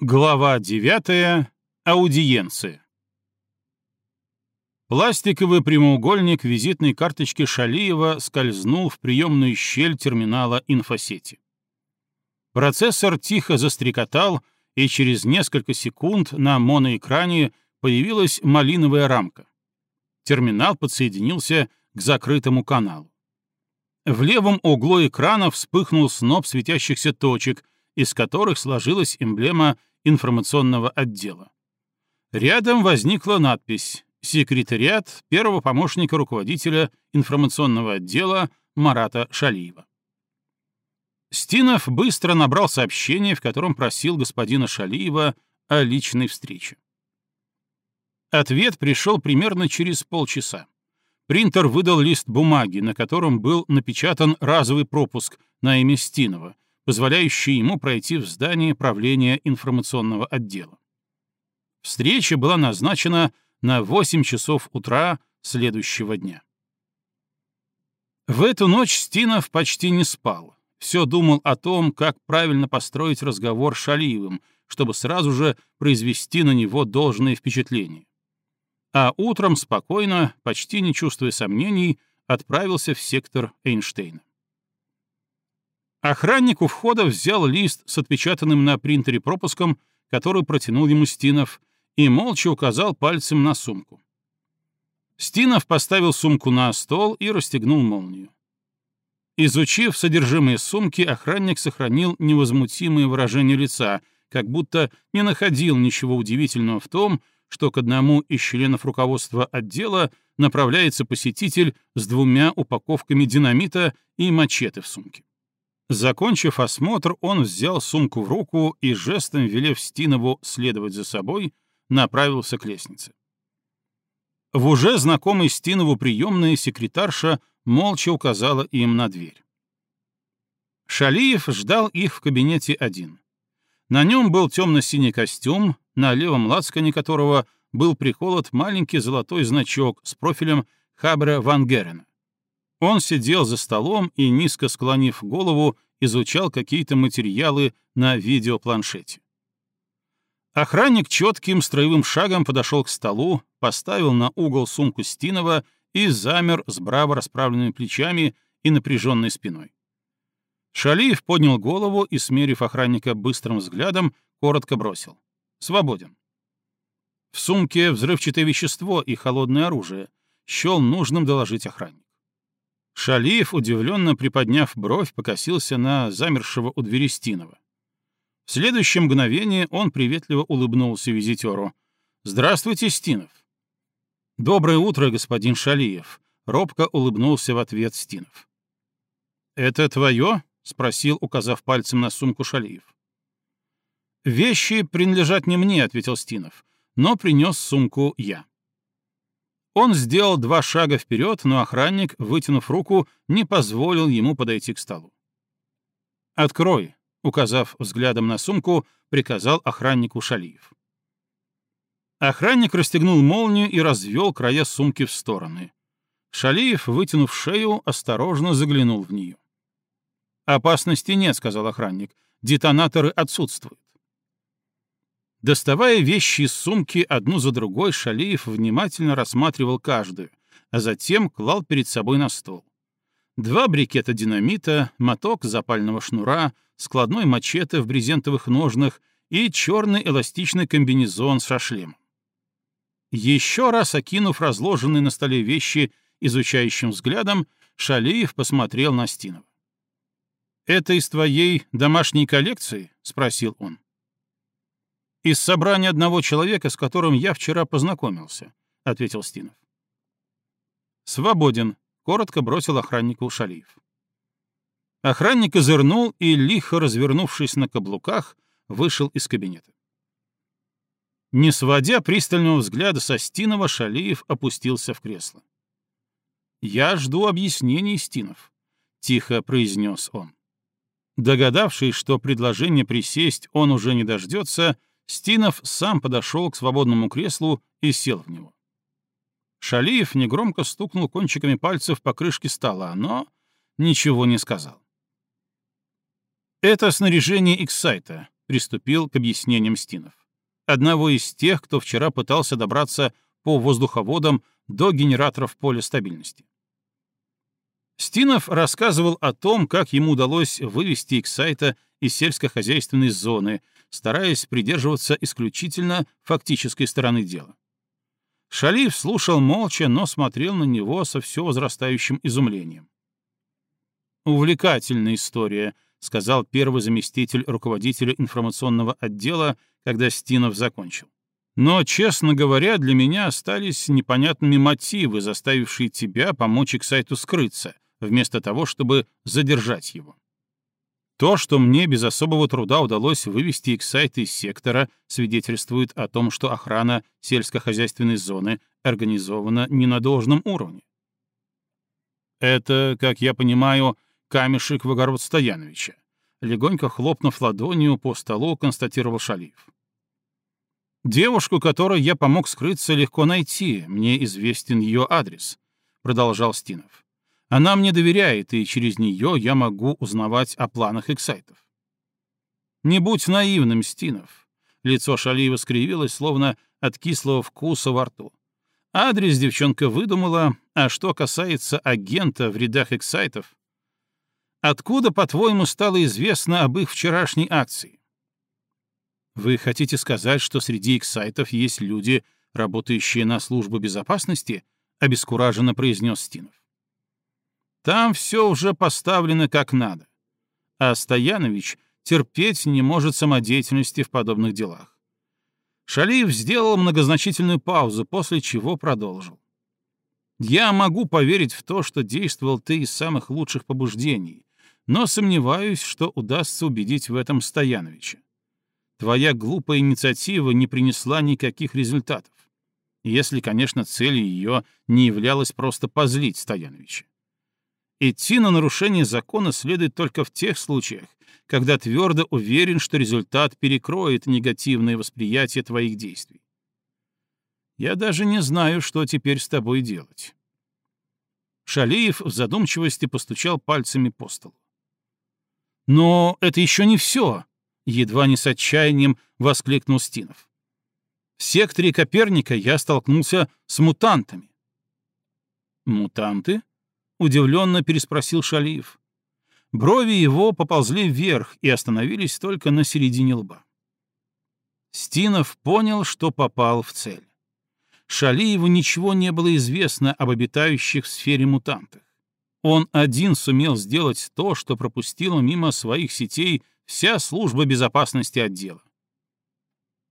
Глава 9. Аудиенция. Пластиковый прямоугольник визитной карточки Шалиева скользнул в приемную щель терминала инфосети. Процессор тихо застрекотал, и через несколько секунд на моноэкране появилась малиновая рамка. Терминал подсоединился к закрытому каналу. В левом углу экрана вспыхнул сноп светящихся точек, из которых сложилась эмблема информационного отдела. Рядом возникла надпись секретариат первого помощника руководителя информационного отдела Марата Шалиева. Стинов быстро набрал сообщение, в котором просил господина Шалиева о личной встрече. Ответ пришел примерно через полчаса. Принтер выдал лист бумаги, на котором был напечатан разовый пропуск на имя Стинова, позволяющий ему пройти в здание правления информационного отдела. Встреча была назначена на 8 часов утра следующего дня. В эту ночь Стинов почти не спал. Все думал о том, как правильно построить разговор с Шалиевым, чтобы сразу же произвести на него должное впечатление. А утром спокойно, почти не чувствуя сомнений, отправился в сектор Эйнштейна. Охранник у входа взял лист с отпечатанным на принтере пропуском, который протянул ему Стинов, и молча указал пальцем на сумку. Стинов поставил сумку на стол и расстегнул молнию. Изучив содержимое сумки, охранник сохранил невозмутимое выражение лица, как будто не находил ничего удивительного в том, что к одному из членов руководства отдела направляется посетитель с двумя упаковками динамита и мачете в сумке. Закончив осмотр, он взял сумку в руку и, жестом велев Стинову следовать за собой, направился к лестнице. В уже знакомой Стинову приемной секретарша молча указала им на дверь. Шалиев ждал их в кабинете один. На нем был темно-синий костюм, на левом лацкане которого был приколот маленький золотой значок с профилем Хабра Ван Герена. Он сидел за столом и, низко склонив голову, изучал какие-то материалы на видеопланшете. Охранник четким строевым шагом подошел к столу, поставил на угол сумку Стинова и замер с браво расправленными плечами и напряженной спиной. Шалиев поднял голову и, смерив охранника быстрым взглядом, коротко бросил. «Свободен». В сумке взрывчатое вещество и холодное оружие. Счел нужным доложить охранник. Шалиев, удивленно приподняв бровь, покосился на замершего у двери Стинова. В следующее мгновение он приветливо улыбнулся визитеру. «Здравствуйте, Стинов!» «Доброе утро, господин Шалиев!» — робко улыбнулся в ответ Стинов. «Это твое?» — спросил, указав пальцем на сумку Шалиев. «Вещи принадлежат не мне», — ответил Стинов, — «но принес сумку я». Он сделал два шага вперед, но охранник, вытянув руку, не позволил ему подойти к столу. «Открой», указав взглядом на сумку, приказал охраннику Шалиев. Охранник расстегнул молнию и развел края сумки в стороны. Шалиев, вытянув шею, осторожно заглянул в нее. «Опасности нет», — сказал охранник. «Детонаторы отсутствуют». Доставая вещи из сумки одну за другой, Шалиев внимательно рассматривал каждую, а затем клал перед собой на стол. Два брикета динамита, моток запального шнура, складной мачете в брезентовых ножнах и черный эластичный комбинезон со шлемом. Еще раз окинув разложенные на столе вещи изучающим взглядом, Шалиев посмотрел на Стинова. «Это из твоей домашней коллекции?» — спросил он. «Из собрания одного человека, с которым я вчера познакомился», — ответил Стинов. «Свободен», — коротко бросил охраннику Шалиев. Охранник озырнул и, лихо развернувшись на каблуках, вышел из кабинета. Не сводя пристального взгляда со Стинова, Шалиев опустился в кресло. «Я жду объяснений, Стинов», — тихо произнес он. Догадавшись, что предложение присесть он уже не дождется, Стинов сам подошел к свободному креслу и сел в него. Шалиев негромко стукнул кончиками пальцев по крышке стола, но ничего не сказал. «Это снаряжение Иксайта», приступил к объяснениям Стинов. Одного из тех, кто вчера пытался добраться по воздуховодам до генераторов поля стабильности. Стинов рассказывал о том, как ему удалось вывести их сайта из сельскохозяйственной зоны, стараясь придерживаться исключительно фактической стороны дела. Шалиев слушал молча, но смотрел на него со все возрастающим изумлением. «Увлекательная история», — сказал первый заместитель руководителя информационного отдела, когда Стинов закончил. «Но, честно говоря, для меня остались непонятными мотивы, заставившие тебя помочь к сайту скрыться, вместо того, чтобы задержать его. То, что мне без особого труда удалось вывести их сайт из сектора, свидетельствует о том, что охрана сельскохозяйственной зоны организована не на должном уровне. Это, как я понимаю, камешек в огород Стояновича. Легонько хлопнув ладонью по столу, констатировал Шалиев. «Девушку, которой я помог скрыться, легко найти, мне известен ее адрес», — продолжал Стинов. Она мне доверяет, и через нее я могу узнавать о планах эксайтов. Не будь наивным, Стинов. Лицо Шалиева скривилось, словно от кислого вкуса во рту. Адрес девчонка выдумала, а что касается агента в рядах эксайтов, откуда, по-твоему, стало известно об их вчерашней акции? Вы хотите сказать, что среди эксайтов есть люди, работающие на службу безопасности? Обескураженно произнес Стинов. Там все уже поставлено как надо. А Стоянович терпеть не может самодеятельности в подобных делах. Шалиев сделал многозначительную паузу, после чего продолжил. «Я могу поверить в то, что действовал ты из самых лучших побуждений, но сомневаюсь, что удастся убедить в этом Стояновича. Твоя глупая инициатива не принесла никаких результатов, если, конечно, целью ее не являлось просто позлить Стояновича. Идти на нарушение закона следует только в тех случаях, когда твердо уверен, что результат перекроет негативное восприятие твоих действий. Я даже не знаю, что теперь с тобой делать. Шалиев в задумчивости постучал пальцами по столу. «Но это еще не все!» — едва не с отчаянием воскликнул Стинов. «В секторе Коперника я столкнулся с мутантами». «Мутанты?» — удивленно переспросил Шалиев. Брови его поползли вверх и остановились только на середине лба. Стинов понял, что попал в цель. Шалиеву ничего не было известно об обитающих в сфере мутантах. Он один сумел сделать то, что пропустила мимо своих сетей вся служба безопасности отдела.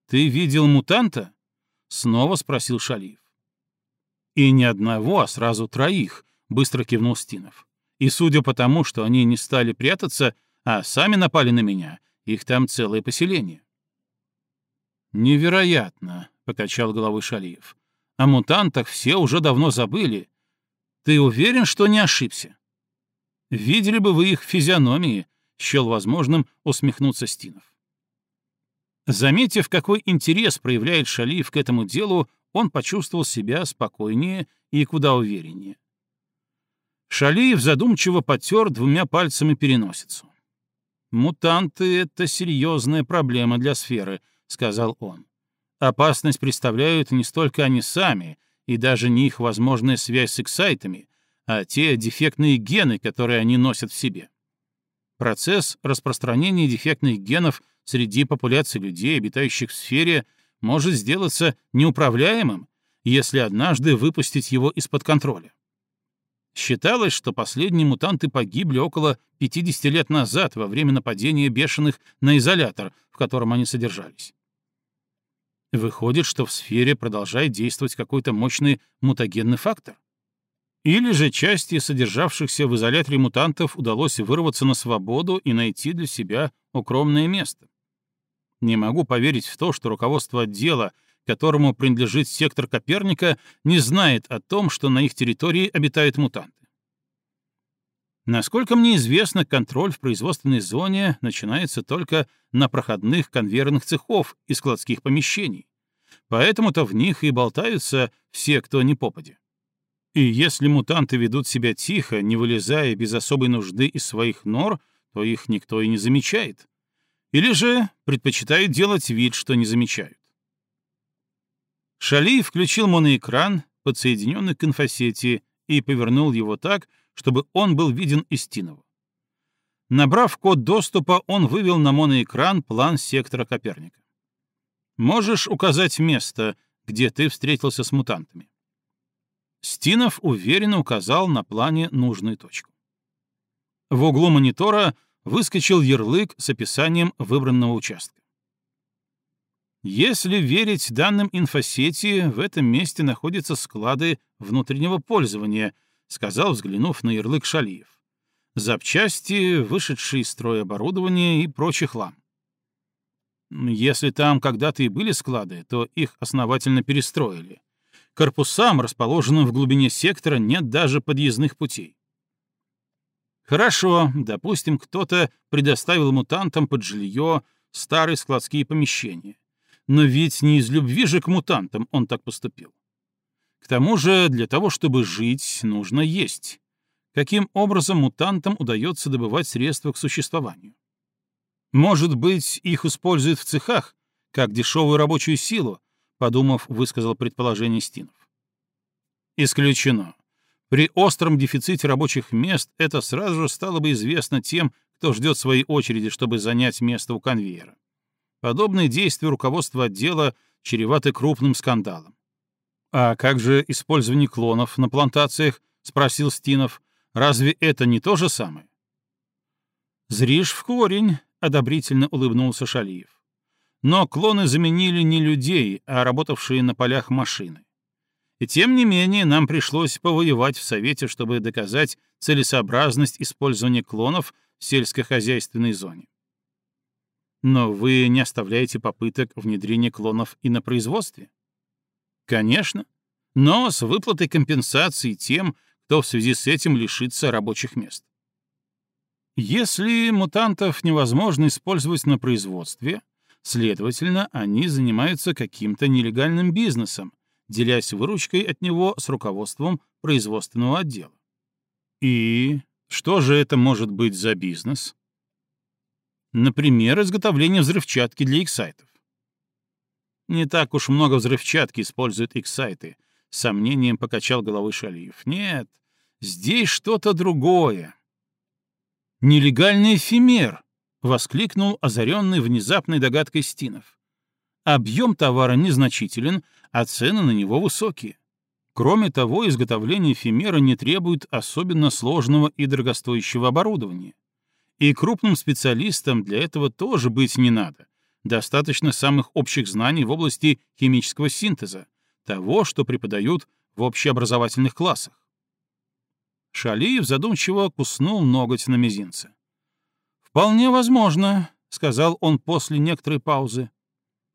«Ты видел мутанта?» — снова спросил Шалиев. «И не одного, а сразу троих», быстро кивнул Стинов. И судя по тому, что они не стали прятаться, а сами напали на меня, их там целое поселение. Невероятно, покачал головой Шалиев. О мутантах все уже давно забыли. Ты уверен, что не ошибся? Видели бы вы их физиономии, счел возможным усмехнуться Стинов. Заметив, какой интерес проявляет Шалиев к этому делу, он почувствовал себя спокойнее и куда увереннее. Шалиев задумчиво потер двумя пальцами переносицу. «Мутанты — это серьезная проблема для сферы», — сказал он. «Опасность представляют не столько они сами, и даже не их возможная связь с эксайтами, а те дефектные гены, которые они носят в себе. Процесс распространения дефектных генов среди популяции людей, обитающих в сфере, может сделаться неуправляемым, если однажды выпустить его из-под контроля. Считалось, что последние мутанты погибли около 50 лет назад во время нападения бешеных на изолятор, в котором они содержались. Выходит, что в сфере продолжает действовать какой-то мощный мутагенный фактор. Или же части содержавшихся в изоляторе мутантов удалось вырваться на свободу и найти для себя укромное место. Не могу поверить в то, что руководство отдела которому принадлежит сектор Коперника, не знает о том, что на их территории обитают мутанты. Насколько мне известно, контроль в производственной зоне начинается только на проходных конвейерных цехов и складских помещений. Поэтому-то в них и болтаются все, кто не попадя. И если мутанты ведут себя тихо, не вылезая без особой нужды из своих нор, то их никто и не замечает. Или же предпочитают делать вид, что не замечают. Шали включил моноэкран, подсоединенный к инфосети, и повернул его так, чтобы он был виден из Тинова. Набрав код доступа, он вывел на моноэкран план сектора Коперника. «Можешь указать место, где ты встретился с мутантами?» Стинов уверенно указал на плане нужную точку. В углу монитора выскочил ярлык с описанием выбранного участка. Если верить данным инфосети, в этом месте находятся склады внутреннего пользования, сказал, взглянув на ярлык Шалиев. Запчасти, вышедшие из строя оборудование и прочий хлам. Если там когда-то и были склады, то их основательно перестроили. Корпусам, расположенным в глубине сектора, нет даже подъездных путей. Хорошо, допустим, кто-то предоставил мутантам под жилье старые складские помещения. Но ведь не из любви же к мутантам он так поступил. К тому же для того, чтобы жить, нужно есть. Каким образом мутантам удается добывать средства к существованию? Может быть, их используют в цехах, как дешевую рабочую силу, подумав, высказал предположение Стинов. Исключено. При остром дефиците рабочих мест это сразу же стало бы известно тем, кто ждет своей очереди, чтобы занять место у конвейера. Подобные действия руководства отдела чреваты крупным скандалом. «А как же использование клонов на плантациях?» — спросил Стинов. «Разве это не то же самое?» «Зришь в корень», — одобрительно улыбнулся Шалиев. «Но клоны заменили не людей, а работавшие на полях машины. И тем не менее нам пришлось повоевать в Совете, чтобы доказать целесообразность использования клонов в сельскохозяйственной зоне. Но вы не оставляете попыток внедрения клонов и на производстве? Конечно, но с выплатой компенсации тем, кто в связи с этим лишится рабочих мест. Если мутантов невозможно использовать на производстве, следовательно, они занимаются каким-то нелегальным бизнесом, делясь выручкой от него с руководством производственного отдела. И что же это может быть за бизнес? Например, изготовление взрывчатки для эксайтов. Не так уж много взрывчатки используют эксайты, с сомнением покачал головой Шалиев. Нет, здесь что-то другое. Нелегальный эфемер, воскликнул озаренный внезапной догадкой Стинов. Объем товара незначителен, а цены на него высокие. Кроме того, изготовление эфемера не требует особенно сложного и дорогостоящего оборудования. И крупным специалистам для этого тоже быть не надо. Достаточно самых общих знаний в области химического синтеза, того, что преподают в общеобразовательных классах. Шалиев задумчиво куснул ноготь на мизинце. «Вполне возможно», — сказал он после некоторой паузы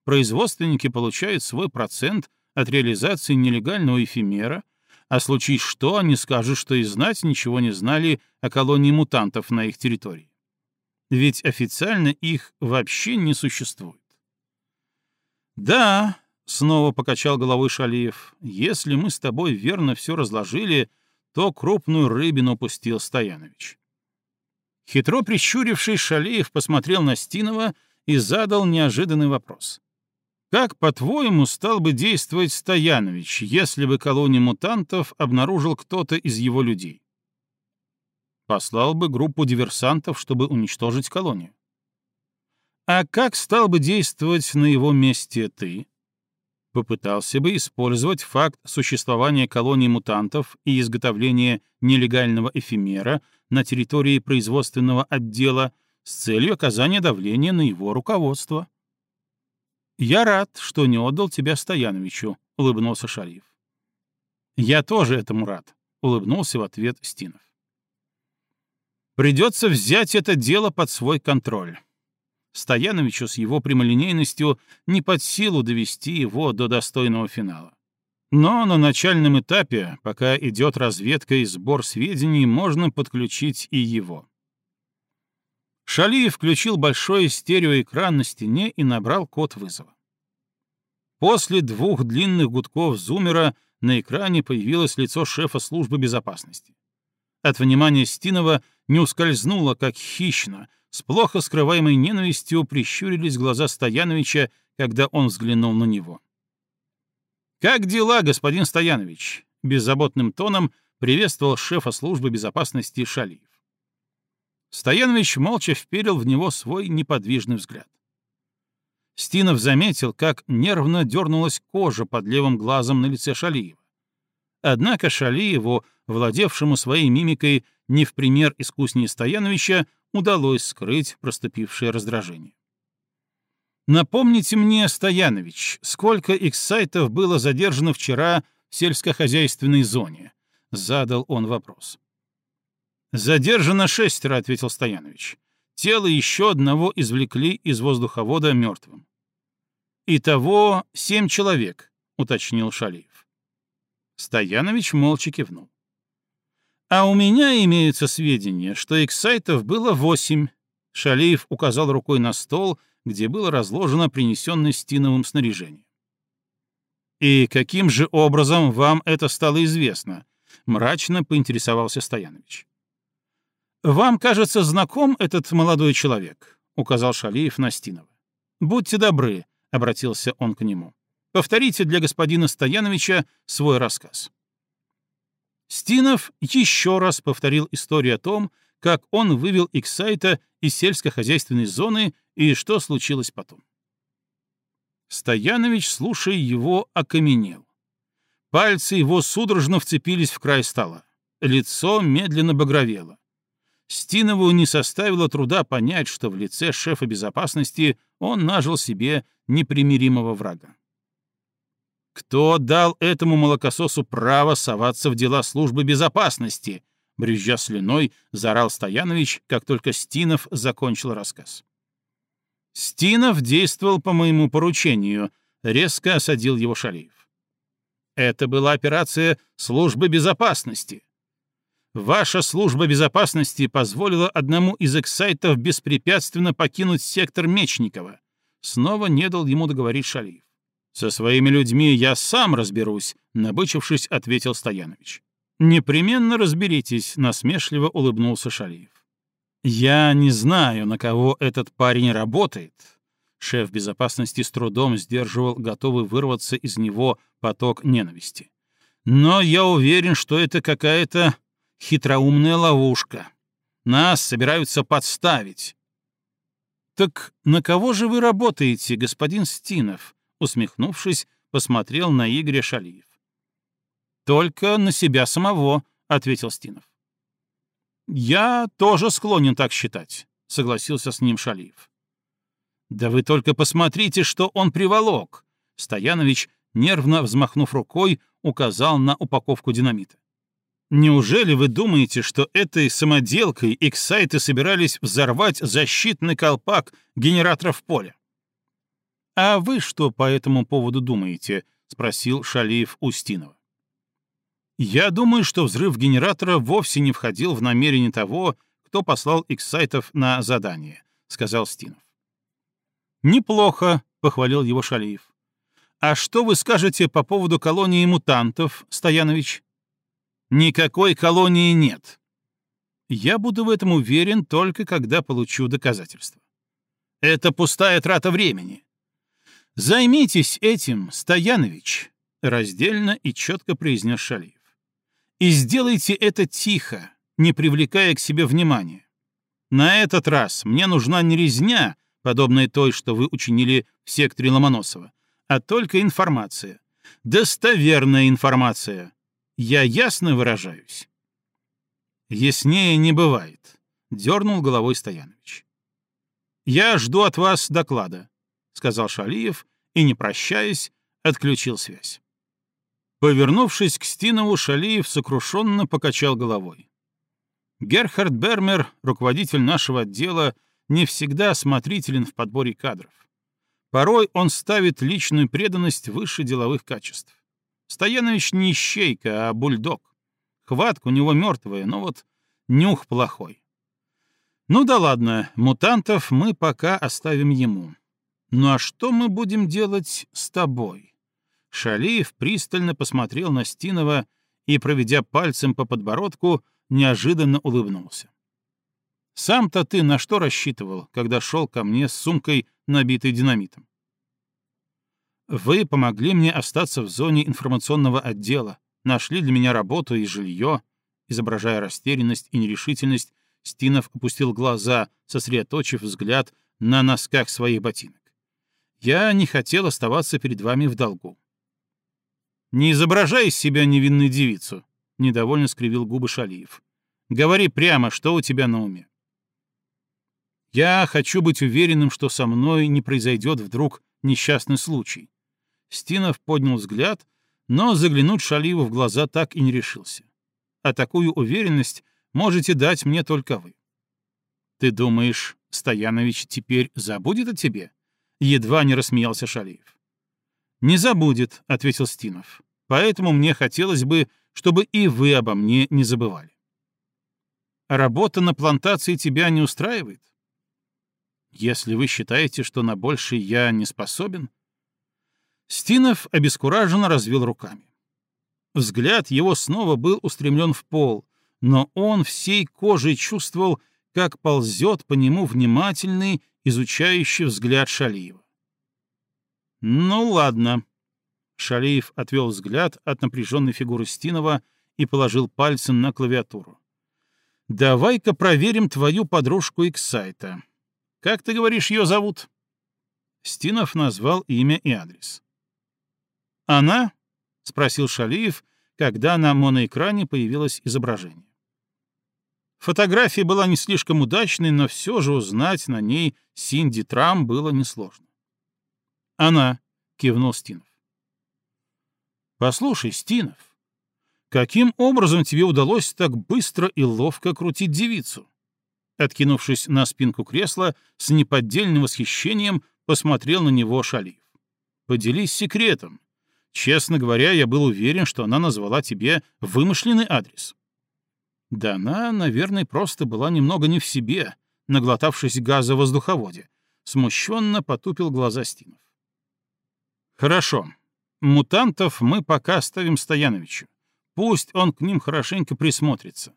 производственники получают свой процент от реализации нелегального эфемера, а случись что, они скажут, что и знать ничего не знали о колонии мутантов на их территории. Ведь официально их вообще не существует. «Да», — снова покачал головой Шалиев, — «если мы с тобой верно все разложили, то крупную рыбину упустил Стоянович». Хитро прищурившись, Шалиев посмотрел на Стинова и задал неожиданный вопрос. Как, по-твоему, стал бы действовать Стоянович, если бы колонию мутантов обнаружил кто-то из его людей? Послал бы группу диверсантов, чтобы уничтожить колонию. А как стал бы действовать на его месте ты? Попытался бы использовать факт существования колонии мутантов и изготовления нелегального эфемера на территории производственного отдела с целью оказания давления на его руководство. «Я рад, что не отдал тебя Стояновичу», — улыбнулся Шариф. «Я тоже этому рад», — улыбнулся в ответ Стинов. «Придется взять это дело под свой контроль. Стояновичу с его прямолинейностью не под силу довести его до достойного финала. Но на начальном этапе, пока идет разведка и сбор сведений, можно подключить и его. Шалиев включил большой стереоэкран на стене и набрал код вызова. После двух длинных гудков зумера на экране появилось лицо шефа службы безопасности. От внимания Стинова не ускользнуло, как хищно, с плохо скрываемой ненавистью прищурились глаза Стояновича, когда он взглянул на него. «Как дела, господин Стоянович?» — беззаботным тоном приветствовал шефа службы безопасности Шалиев. Стоянович молча вперил в него свой неподвижный взгляд. Стинов заметил, как нервно дернулась кожа под левым глазом на лице Шалиева. Однако Шалиеву, владевшему своей мимикой не в пример искуснее Стояновича, удалось скрыть проступившее раздражение. Напомните мне, Стоянович, сколько эксайтов было задержано вчера в сельскохозяйственной зоне? Задал он вопрос. Задержано шестеро, ответил Стоянович. Тело еще одного извлекли из воздуховода мертвым. Итого семь человек, уточнил Шалиев. Стоянович молча кивнул. А у меня имеются сведения, что эксайтов было восемь. Шалиев указал рукой на стол, где было разложено принесенное Стиновым снаряжение. «И каким же образом вам это стало известно?» — мрачно поинтересовался Стоянович. «Вам, кажется, знаком этот молодой человек», — указал Шалиев на Стинова. «Будьте добры», — обратился он к нему. «Повторите для господина Стояновича свой рассказ». Стинов еще раз повторил историю о том, как он вывел Иксайта из сельскохозяйственной зоны и что случилось потом. Стоянович, слушая его, окаменел. Пальцы его судорожно вцепились в край стола. Лицо медленно багровело. Стинову не составило труда понять, что в лице шефа безопасности он нажил себе непримиримого врага. Кто дал этому молокососу право соваться в дела службы безопасности? Брюзжа слюной, заорал Стоянович, как только Стинов закончил рассказ. Стинов действовал по моему поручению, резко осадил его Шалиев. Это была операция службы безопасности. Ваша служба безопасности позволила одному из эксайтов беспрепятственно покинуть сектор Мечникова. Снова не дал ему договорить Шалиев. «Со своими людьми я сам разберусь», — набычившись, ответил Стоянович. «Непременно разберитесь», — насмешливо улыбнулся Шалиев. «Я не знаю, на кого этот парень работает». Шеф безопасности с трудом сдерживал готовый вырваться из него поток ненависти. «Но я уверен, что это какая-то хитроумная ловушка. Нас собираются подставить». «Так на кого же вы работаете, господин Стинов?» Усмехнувшись, посмотрел на Игоря Шалиев. «Только на себя самого», — ответил Стинов. «Я тоже склонен так считать», — согласился с ним Шалиев. «Да вы только посмотрите, что он приволок!» Стоянович, нервно взмахнув рукой, указал на упаковку динамита. «Неужели вы думаете, что этой самоделкой эксайты собирались взорвать защитный колпак генераторов поля? «А вы что по этому поводу думаете?» — спросил Шалиев Устинова. «Я думаю, что взрыв генератора вовсе не входил в намерение того, кто послал X-сайтов на задание», — сказал Стинов. «Неплохо», — похвалил его Шалиев. «А что вы скажете по поводу колонии мутантов, Стоянович?» «Никакой колонии нет». «Я буду в этом уверен только когда получу доказательства». «Это пустая трата времени. «Займитесь этим, Стоянович», — раздельно и четко произнес Шалиев. «И сделайте это тихо, не привлекая к себе внимания. На этот раз мне нужна не резня, подобная той, что вы учинили в секторе Ломоносова, а только информация. Достоверная информация. Я ясно выражаюсь». «Яснее не бывает», — дернул головой Стоянович. «Я жду от вас доклада сказал Шалиев и, не прощаясь, отключил связь. Повернувшись к Стинову, Шалиев сокрушенно покачал головой. Герхард Бермер, руководитель нашего отдела, не всегда осмотрителен в подборе кадров. Порой он ставит личную преданность выше деловых качеств. Стоянович не ищейка, а бульдог. Хватка у него мертвая, но вот нюх плохой. Ну да ладно, мутантов мы пока оставим ему. «Ну а что мы будем делать с тобой?» Шалиев пристально посмотрел на Стинова и, проведя пальцем по подбородку, неожиданно улыбнулся. Сам-то ты на что рассчитывал, когда шел ко мне с сумкой, набитой динамитом? Вы помогли мне остаться в зоне информационного отдела, нашли для меня работу и жилье. Изображая растерянность и нерешительность, Стинов опустил глаза, сосредоточив взгляд на носках своих ботинок. Я не хотел оставаться перед вами в долгу. Не изображай из себя невинную девицу, недовольно скривил губы Шалиев. Говори прямо, что у тебя на уме. Я хочу быть уверенным, что со мной не произойдет вдруг несчастный случай. Стинов поднял взгляд, но заглянуть Шалиеву в глаза так и не решился. А такую уверенность можете дать мне только вы. Ты думаешь, Стоянович теперь забудет о тебе? Едва не рассмеялся Шалиев. Не забудет, ответил Стинов. Поэтому мне хотелось бы, чтобы и вы обо мне не забывали. Работа на плантации тебя не устраивает? Если вы считаете, что на большее я не способен, Стинов обескураженно развел руками. Взгляд его снова был устремлен в пол, но он всей кожей чувствовал, как ползет по нему внимательный, изучающий взгляд Шалиева. «Ну ладно». Шалиев отвел взгляд от напряженной фигуры Стинова и положил пальцы на клавиатуру. «Давай-ка проверим твою подружку Иксайта. Как ты говоришь, ее зовут?» Стинов назвал имя и адрес. «Она?» — спросил Шалиев, когда на моноэкране появилось изображение. Фотография была не слишком удачной, но все же узнать на ней Синди Трам было несложно. «Она», — кивнул Стинов. «Послушай, Стинов, каким образом тебе удалось так быстро и ловко крутить девицу?» Откинувшись на спинку кресла, с неподдельным восхищением посмотрел на него Шалиев. «Поделись секретом. Честно говоря, я был уверен, что она назвала тебе вымышленный адрес. Да она, наверное, просто была немного не в себе, наглотавшись газа в воздуховоде. Смущенно потупил глаза Стинов. Хорошо. Мутантов мы пока оставим Стояновичу. Пусть он к ним хорошенько присмотрится.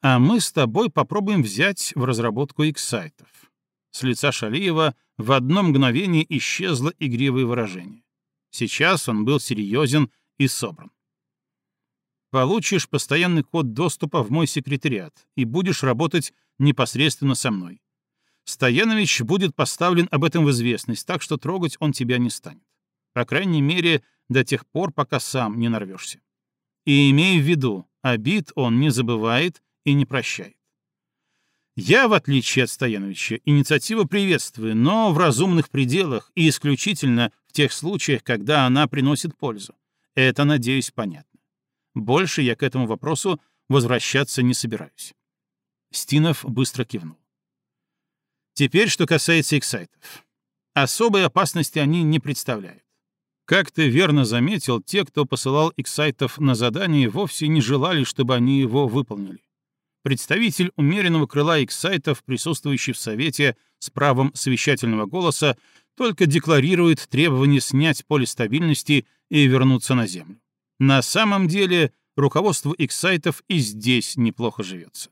А мы с тобой попробуем взять в разработку иксайтов. С лица Шалиева в одно мгновение исчезло игривое выражение. Сейчас он был серьезен и собран. Получишь постоянный код доступа в мой секретариат и будешь работать непосредственно со мной. Стоянович будет поставлен об этом в известность, так что трогать он тебя не станет. По крайней мере, до тех пор, пока сам не нарвешься. И имей в виду, обид он не забывает и не прощает. Я, в отличие от Стояновича, инициативу приветствую, но в разумных пределах и исключительно в тех случаях, когда она приносит пользу. Это, надеюсь, понятно. Больше я к этому вопросу возвращаться не собираюсь. Стинов быстро кивнул. Теперь, что касается эксайтов. Особой опасности они не представляют. Как ты верно заметил, те, кто посылал эксайтов на задание, вовсе не желали, чтобы они его выполнили. Представитель умеренного крыла эксайтов, присутствующий в Совете с правом совещательного голоса, только декларирует требование снять поле стабильности и вернуться на Землю. На самом деле руководству эксайтов и здесь неплохо живется.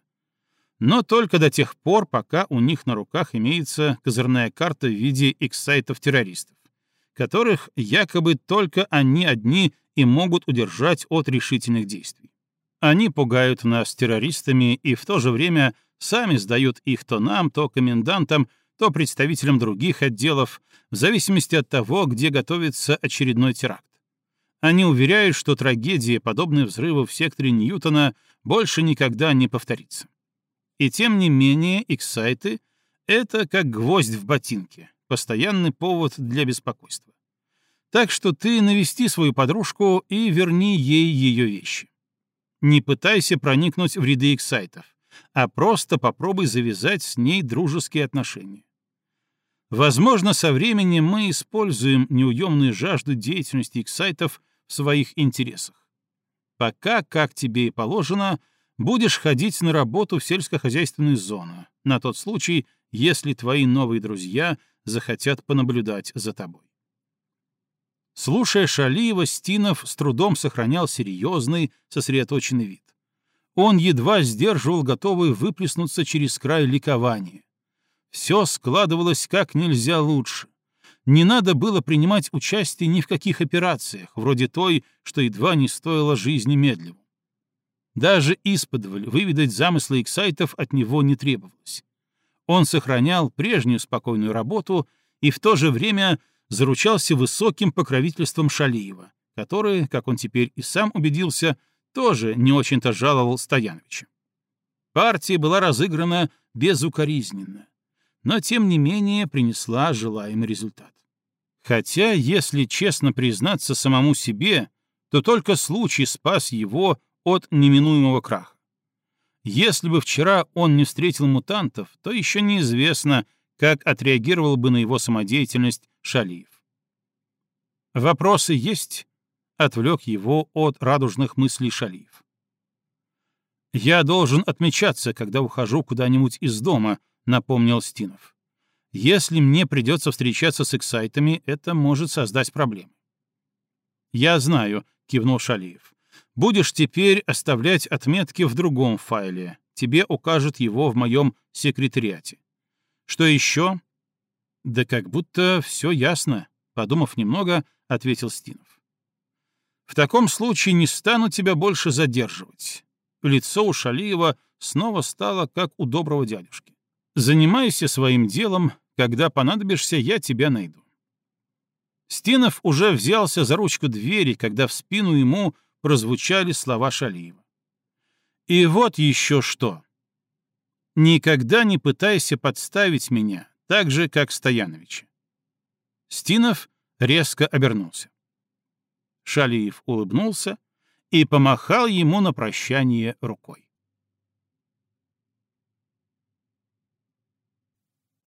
Но только до тех пор, пока у них на руках имеется козырная карта в виде эксайтов-террористов, которых якобы только они одни и могут удержать от решительных действий. Они пугают нас террористами и в то же время сами сдают их то нам, то комендантам, то представителям других отделов, в зависимости от того, где готовится очередной теракт. Они уверяют, что трагедия, подобная взрыву в секторе Ньютона, больше никогда не повторится. И тем не менее, эксайты — это как гвоздь в ботинке, постоянный повод для беспокойства. Так что ты навести свою подружку и верни ей ее вещи. Не пытайся проникнуть в ряды эксайтов, а просто попробуй завязать с ней дружеские отношения. Возможно, со временем мы используем неуемную жажду деятельности эксайтов в своих интересах. Пока, как тебе и положено, будешь ходить на работу в сельскохозяйственную зону, на тот случай, если твои новые друзья захотят понаблюдать за тобой. Слушая Шалиева, Стинов с трудом сохранял серьезный, сосредоточенный вид. Он едва сдерживал готовый выплеснуться через край ликования. Все складывалось как нельзя лучше. Не надо было принимать участие ни в каких операциях, вроде той, что едва не стоило жизни медливу. Даже исподволь выведать замыслы эксайтов от него не требовалось. Он сохранял прежнюю спокойную работу и в то же время заручался высоким покровительством Шалиева, который, как он теперь и сам убедился, тоже не очень-то жаловал Стояновича. Партия была разыграна безукоризненно, но тем не менее принесла желаемый результат. Хотя, если честно признаться самому себе, то только случай спас его от неминуемого краха. Если бы вчера он не встретил мутантов, то еще неизвестно, как отреагировал бы на его самодеятельность Шалиев. «Вопросы есть?» — отвлек его от радужных мыслей Шалиев. «Я должен отмечаться, когда ухожу куда-нибудь из дома», — напомнил Стинов. Если мне придется встречаться с эксайтами, это может создать проблемы. «Я знаю», — кивнул Шалиев. «Будешь теперь оставлять отметки в другом файле. Тебе укажут его в моем секретариате. Что еще?» «Да как будто все ясно», — подумав немного, ответил Стинов. «В таком случае не стану тебя больше задерживать». Лицо у Шалиева снова стало как у доброго дядюшки. Занимайся своим делом, когда понадобишься, я тебя найду. Стенов уже взялся за ручку двери, когда в спину ему прозвучали слова Шалиева. И вот еще что. Никогда не пытайся подставить меня, так же, как Стояновича. Стинов резко обернулся. Шалиев улыбнулся и помахал ему на прощание рукой.